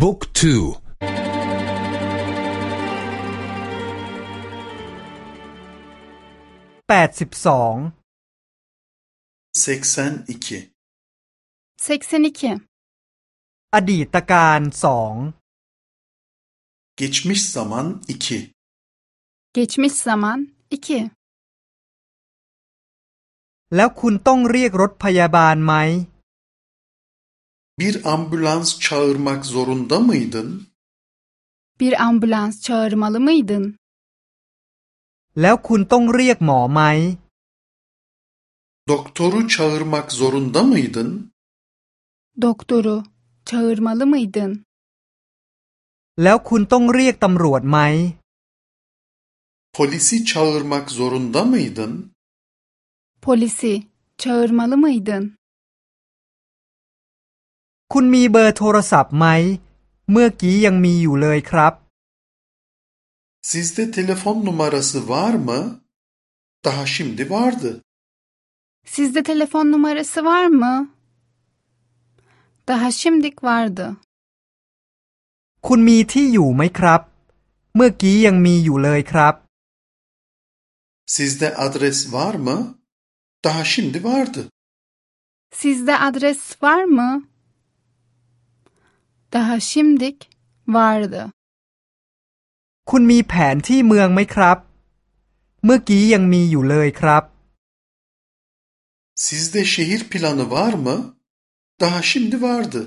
บุ๊กทูแปดสิบสอง82 82อดีตการสอง Geçmiş zaman 2 Geçmiş zaman 2แล้วคุณต้องเรียกรถพยาบาลไหม Bir ambulans çağırmak zorunda mıydın? Bir ambulans çağırmalı mıydın? แล้วคุณต้องเรียกหมอไหม Doktoru çağırmak zorunda mıydın? Doktoru çağırmalı mıydın? แล้วคุณต้องเรียกตำรวจไหม Polisi çağırmak zorunda mıydın? Polisi çağırmalı mıydın? คุณมีเบอร์โทรศัพท์ไหม เมื่อกี้ยังมีอยู่เลยครับ Sizde telefon numarası var mı? Daha şimdi vardı. Sizde telefon numarası var mı? Daha şimdik vardı. คุณมีที่อยู่ไหมครับ เมื่อกี้ยังมีอยู่เลยครับ Sizde adres var mı? Daha şimdi vardı. Sizde adres var mı? Daha şimdik vardı. คุณมีแผนที่เมืองไหมครับ เมื่อกี้ยังมีอยู่เลยครับ Sizde şehir planı var mı? Daha şimdi vardı.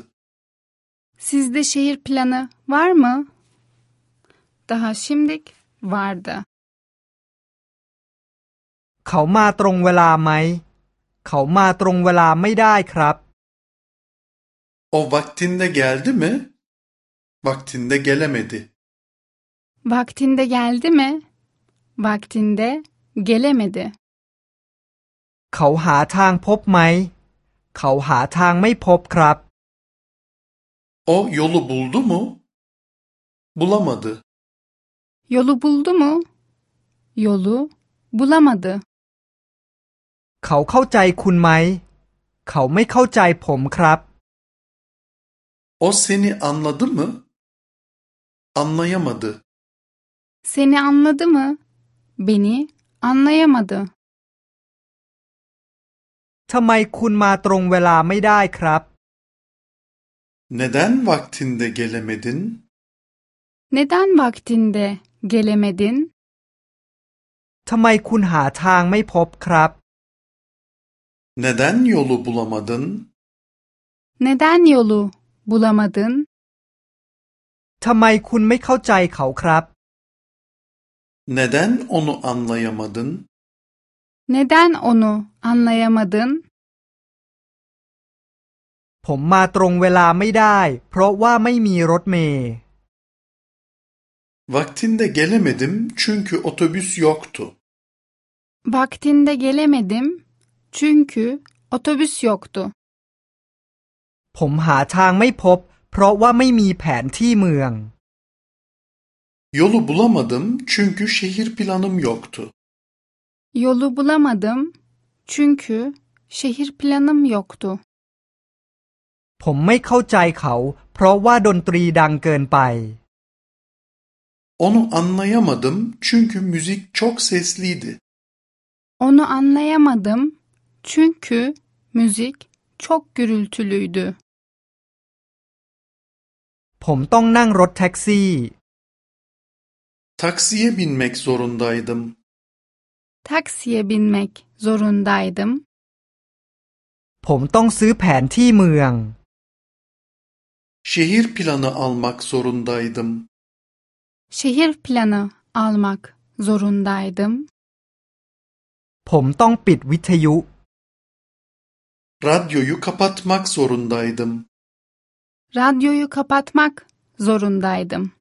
Sizde şehir planı var mı? Daha şimdik vardı. เขามาตรงเวลาไหม เขามาตรงเวลาไม่ได้ครับ O vaktinde geldi mi? Vaktinde gelemedi. Vaktinde geldi mi? Vaktinde gelemedi. เขาหาทางพบไหม เขาหาทางไม่พบครับ O yolu buldu mu? Bulamadı. Yolu buldu mu? Yolu bulamadı. เขาเข้าใจคุณไหม เขาไม่เข้าใจผมครับ O seni anladı mı? Anlayamadı. Seni anladı mı? Beni anlayamadı. ทำไมคุณมาตรงเวลาไม่ได้ครับ Neden vaktinde gelemedin? Neden vaktinde gelemedin? ทำไมคุณหาทางไม่พบครับ Neden yolu bulamadın? Neden yolu bulamadın? ทำไมคุณไม่เข้าใจเขาครับ Neden onu anlayamadın? Neden onu anlayamadın? ผมมาตรงเวลาไม่ได้ เพราะว่าไม่มีรถเมล์ Vaktinde gelemedim çünkü otobüs yoktu. Vaktinde gelemedim çünkü otobüs yoktu. ผมหาทางไม่พบ เพราะว่าไม่มีแผนที่เมือง Yolu bulamadım çünkü şehir planım yoktu. Yolu bulamadım çünkü şehir planım yoktu. ผมไม่เข้าใจเขา เพราะว่าดนตรีดังเกินไป Onu anlayamadım çünkü müzik çok sesliydi. Onu anlayamadım çünkü müzik çok gürültülüydü. ผมต้องนั่งรถแท็กซี่ Taksiye binmek zorundaydım. Taksiye binmek zorundaydım. ผมต้องซื้อแผนที่เมือง Şehir planı almak zorundaydım. Şehir planı almak zorundaydım. ผมต้องปิดวิทยุ Radyoyu kapatmak zorundaydım. Radyoyu kapatmak zorundaydım.